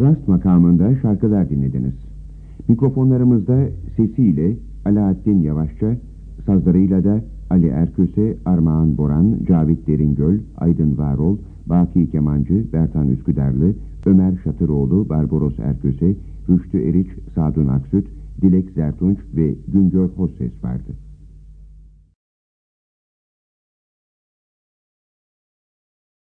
Rast makamında şarkılar dinlediniz. Mikrofonlarımızda sesiyle Alaaddin Yavaşça, sazlarıyla da Ali Erköse, Armağan Boran, Cavit Deringöl, Aydın Varol, Baki Kemancı, Bertan Üsküdarlı, Ömer Şatıroğlu, Barbaros Erköse, Rüştü Eriç, Sadun Aksüt, Dilek Zertunç ve Güngör Hosses vardı.